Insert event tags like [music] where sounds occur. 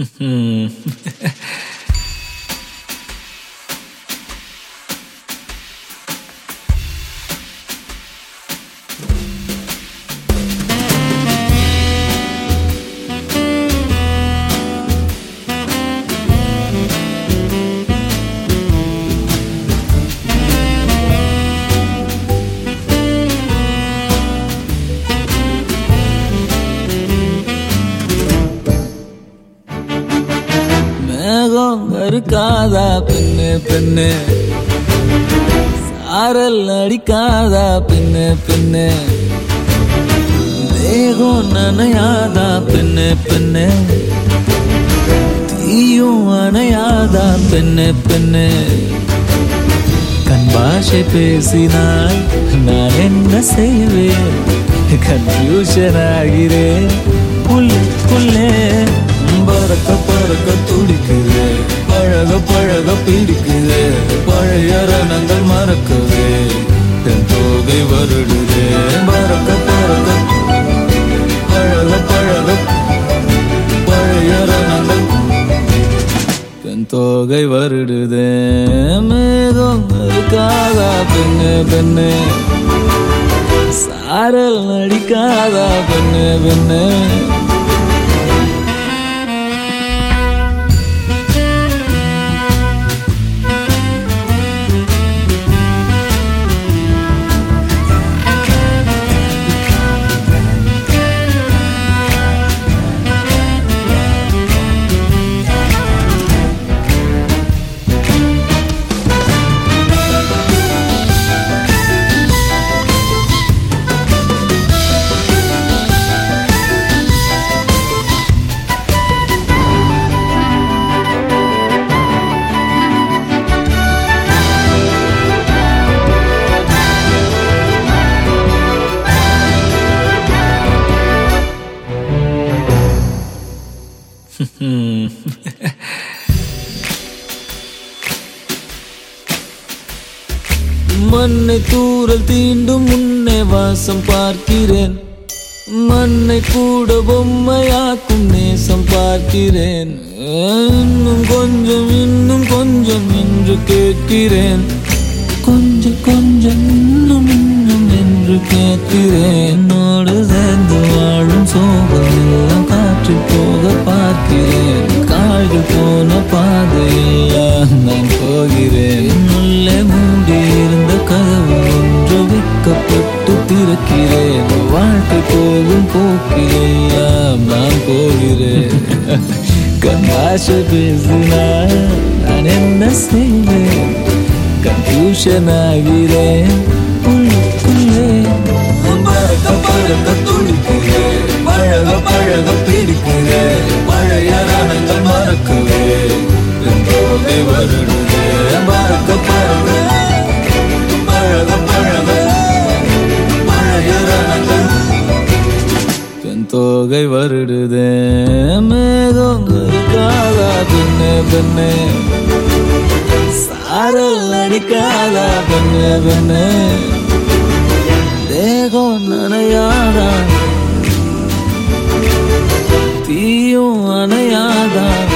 哼哼嘿 மேகம் பெண்ணு பெண்ணு? சாரல் அடிக்காதா பெண்ணு பெண்ணு? தேகம் நனையாதா பெண்ணு பெண்ணு? தீயும் அணையாதா பெண்ணு பெண்ணு? கண் பாஷை பேசினால் நான் என்ன செய்வேன்? கன்ஃபியூஷன் ஆகிறேன். புல் புல்லே பறக்க பழக பிடிக்குது. பழைய ரணங்கள் மறக்கவே. என் தோகை வருடுதே. பறக்க பறக்க. பழக பழக பழைய ரணங்கள். என் தோகை வருடுதே. மேகம் பெண்ணு பெண்ணு. சாரல் நடிக்காதா பெண்ணு பெண்ணு. [laughs] மண்ணை தூரல் தீண்டும் முன்னே வாசம் பார்க்கிறேன். மண்ணை கூட பொம்மையாக்கும் நேசம் பார்க்கிறேன். இன்னும் கொஞ்சம் இன்னும் கொஞ்சம் என்று கேட்கிறேன். கொஞ்சம் கொஞ்சம் இன்னும் இன்னும் என்று கேட்கிறேன். kokuyor aman kolire Kakaşe bezina nanem nasneyle Kankuşe nagire தோகை வருடுதே. மேகம் காலா பெண்ணே பெண்ணே. சாரல் அடிக்காதா பெண்ணே பெண்ணே. தேகம் நனையாதா. தீயும் அணையாதான்